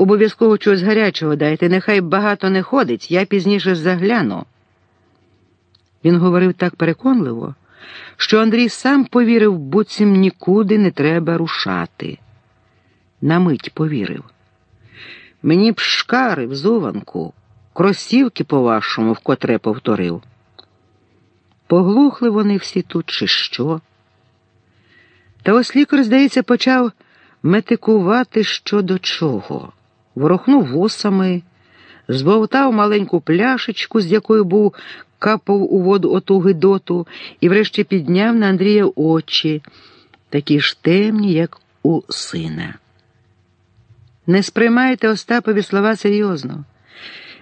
Обов'язково чогось гарячого дайте, нехай багато не ходить, я пізніше загляну. Він говорив так переконливо, що Андрій сам повірив, буцім нікуди не треба рушати. На мить повірив. Мені б шкари взуванку, кросівки, по-вашому, вкотре повторив. Поглухли вони всі тут, чи що. Та ось лікар, здається, почав метикувати що до чого, ворохнув вусами, збовтав маленьку пляшечку, з якою був капав у воду оту гидоту, і врешті підняв на Андрія очі, такі ж темні, як у сина. Не сприймайте Остапові слова серйозно.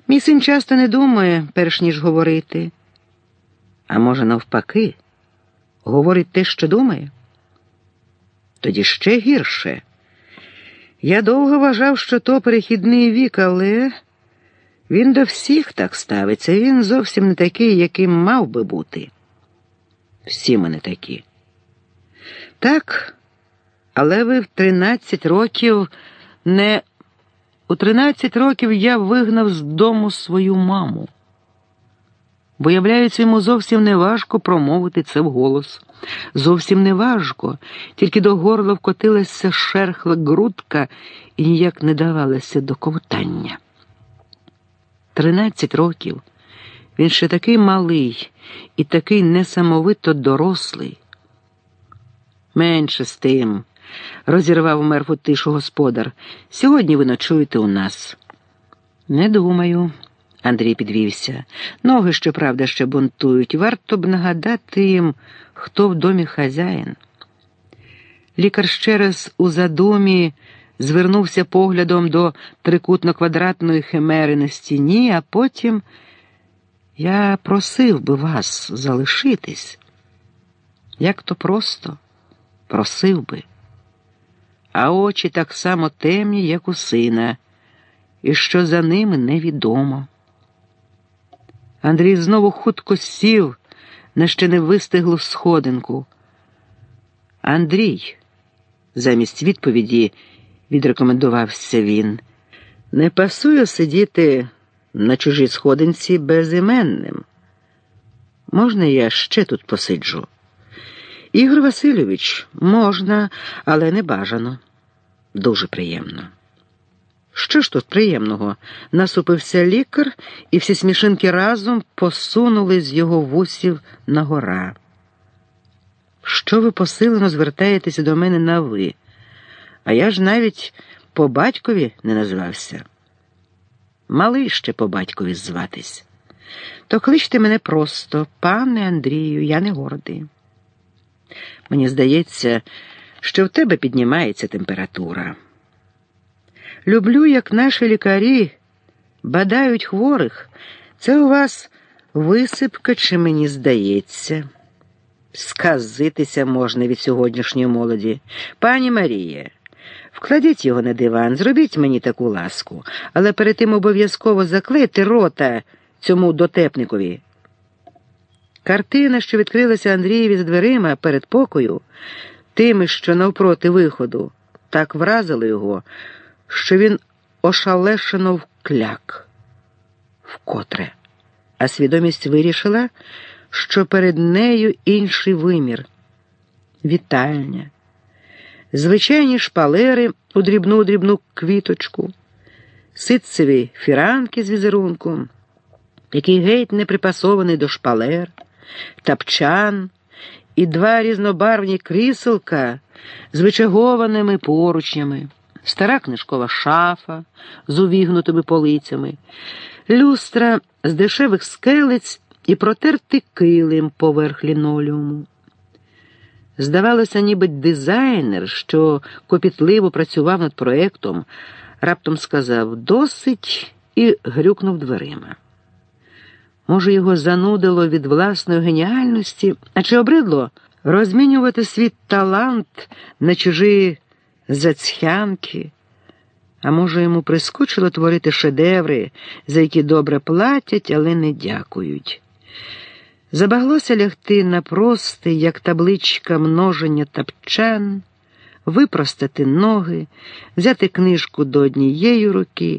Мій син часто не думає, перш ніж говорити. А може, навпаки, говорить те, що думає? Тоді ще гірше. Я довго вважав, що то перехідний вік, але він до всіх так ставиться. Він зовсім не такий, яким мав би бути. Всі ми не такі. Так, але ви в тринадцять років не. У тринадцять років я вигнав з дому свою маму. Виявляється, йому зовсім не важко промовити це вголос. Зовсім не важко, тільки до горла вкотилася шерхла грудка і ніяк не давалася до ковтання. Тринадцять років. Він ще такий малий і такий несамовито дорослий. Менше з тим, розірвав мертву тишу господар. Сьогодні ви ночуєте у нас. Не думаю. Андрій підвівся. Ноги, щоправда, ще бунтують. Варто б нагадати їм, хто в домі хазяїн. Лікар ще раз у задумі звернувся поглядом до трикутно-квадратної химери на стіні, а потім я просив би вас залишитись. Як то просто просив би. А очі так само темні, як у сина, і що за ними невідомо. Андрій знову хутко сів на ще не вистиглу сходинку. Андрій, замість відповіді, відрекомендувався він, не пасує сидіти на чужій сходинці безіменним. Можна я ще тут посиджу? Ігор Васильович, можна, але не бажано. Дуже приємно. Що ж тут приємного? Насупився лікар, і всі смішинки разом посунули з його вусів на гора. Що ви посилено звертаєтеся до мене на ви? А я ж навіть по батькові не назвався. Малий ще по батькові зватись. То кличте мене просто, пане Андрію, я не гордий. Мені здається, що в тебе піднімається температура. Люблю, як наші лікарі бадають хворих. Це у вас висипка, чи мені здається. Сказитися можна від сьогоднішньої молоді. Пані Маріє, вкладіть його на диван, зробіть мені таку ласку, але перед тим обов'язково заклити рота цьому дотепникові. Картина, що відкрилася Андрієві з дверима перед покою, тими, що навпроти виходу, так вразила його що він ошалешено вкляк вкотре, а свідомість вирішила, що перед нею інший вимір вітальня, звичайні шпалери у дрібну дрібну квіточку, ситцеві фіранки з візерунком, який геть не припасований до шпалер, тапчан і два різнобарвні кріселка з вичагованими поручнями стара книжкова шафа з увігнутими полицями, люстра з дешевих скелець і протертий килим поверх лінолеуму. Здавалося, ніби дизайнер, що копітливо працював над проектом, раптом сказав досить і грюкнув дверима. Може, його занудило від власної геніальності, а чи обридло розмінювати свій талант на чужі зацхянки, а може, йому прискочило творити шедеври, за які добре платять, але не дякують. Забаглося лягти на простий, як табличка множення тапчан, випростати ноги, взяти книжку до однієї руки.